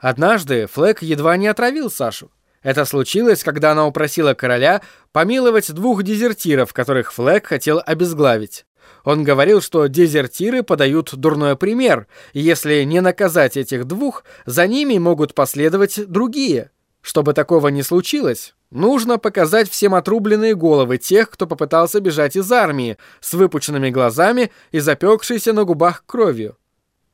Однажды Флэк едва не отравил Сашу. Это случилось, когда она упросила короля помиловать двух дезертиров, которых Флэк хотел обезглавить. Он говорил, что дезертиры подают дурной пример, и если не наказать этих двух, за ними могут последовать другие. Чтобы такого не случилось, нужно показать всем отрубленные головы тех, кто попытался бежать из армии, с выпученными глазами и запекшейся на губах кровью.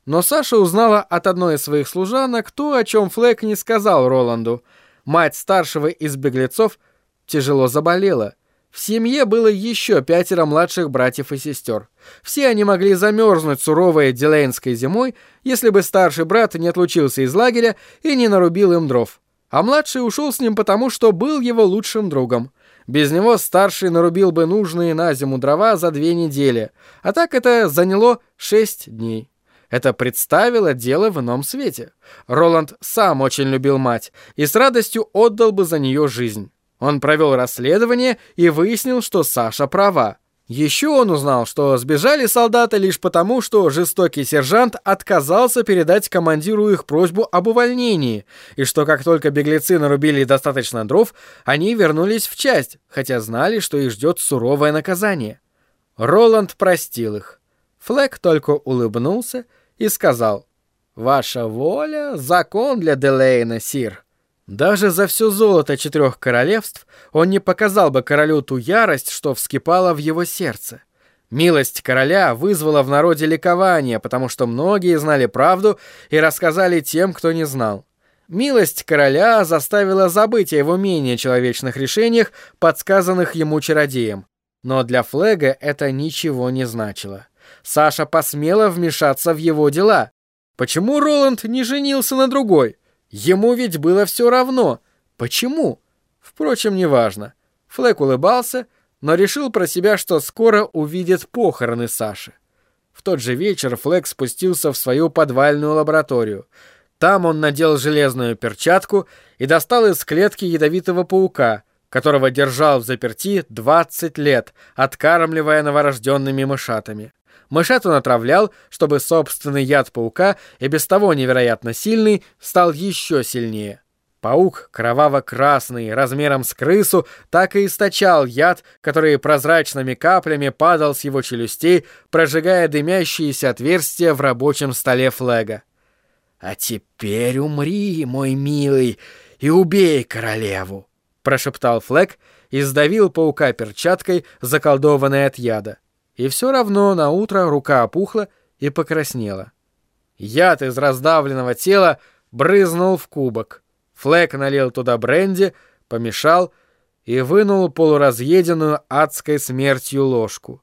Но Саша узнала от одной из своих служанок то, о чем Флэк не сказал Роланду. Мать старшего из беглецов тяжело заболела — в семье было еще пятеро младших братьев и сестер. Все они могли замерзнуть суровой дилейнской зимой, если бы старший брат не отлучился из лагеря и не нарубил им дров. А младший ушел с ним потому, что был его лучшим другом. Без него старший нарубил бы нужные на зиму дрова за две недели, а так это заняло шесть дней. Это представило дело в ином свете. Роланд сам очень любил мать и с радостью отдал бы за нее жизнь. Он провел расследование и выяснил, что Саша права. Еще он узнал, что сбежали солдаты лишь потому, что жестокий сержант отказался передать командиру их просьбу об увольнении, и что как только беглецы нарубили достаточно дров, они вернулись в часть, хотя знали, что их ждет суровое наказание. Роланд простил их. Флэк только улыбнулся и сказал, «Ваша воля — закон для Делейна, сир». Даже за все золото четырех королевств он не показал бы королю ту ярость, что вскипала в его сердце. Милость короля вызвала в народе ликование, потому что многие знали правду и рассказали тем, кто не знал. Милость короля заставила забыть о его менее человечных решениях, подсказанных ему чародеем. Но для Флега это ничего не значило. Саша посмела вмешаться в его дела. Почему Роланд не женился на другой? Ему ведь было все равно. Почему? Впрочем, неважно. Флэк улыбался, но решил про себя, что скоро увидит похороны Саши. В тот же вечер Флэк спустился в свою подвальную лабораторию. Там он надел железную перчатку и достал из клетки ядовитого паука, которого держал в заперти 20 лет, откармливая новорожденными мышатами. Мышат он отравлял, чтобы собственный яд паука, и без того невероятно сильный, стал еще сильнее. Паук, кроваво-красный, размером с крысу, так и источал яд, который прозрачными каплями падал с его челюстей, прожигая дымящиеся отверстия в рабочем столе Флега. «А теперь умри, мой милый, и убей королеву!» — прошептал Флег и сдавил паука перчаткой, заколдованной от яда. И все равно на утро рука опухла и покраснела. Яд из раздавленного тела брызнул в кубок. Флэк налил туда бренди, помешал и вынул полуразъеденную адской смертью ложку.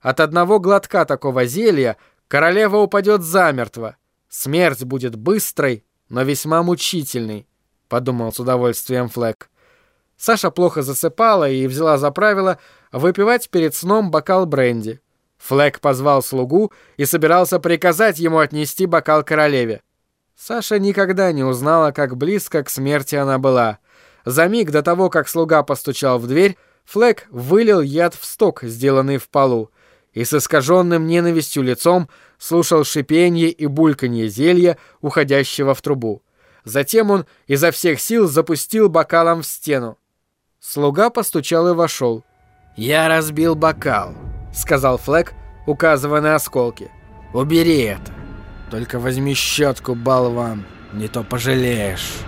От одного глотка такого зелья королева упадет замертво. Смерть будет быстрой, но весьма мучительной, — подумал с удовольствием Флэк. Саша плохо засыпала и взяла за правило выпивать перед сном бокал бренди. Флэк позвал слугу и собирался приказать ему отнести бокал королеве. Саша никогда не узнала, как близко к смерти она была. За миг до того, как слуга постучал в дверь, Флэк вылил яд в сток, сделанный в полу, и с искаженным ненавистью лицом слушал шипенье и бульканье зелья, уходящего в трубу. Затем он изо всех сил запустил бокалом в стену. Слуга постучал и вошел. «Я разбил бокал», — сказал Флэк, указывая на осколки. «Убери это. Только возьми щетку, болван, не то пожалеешь».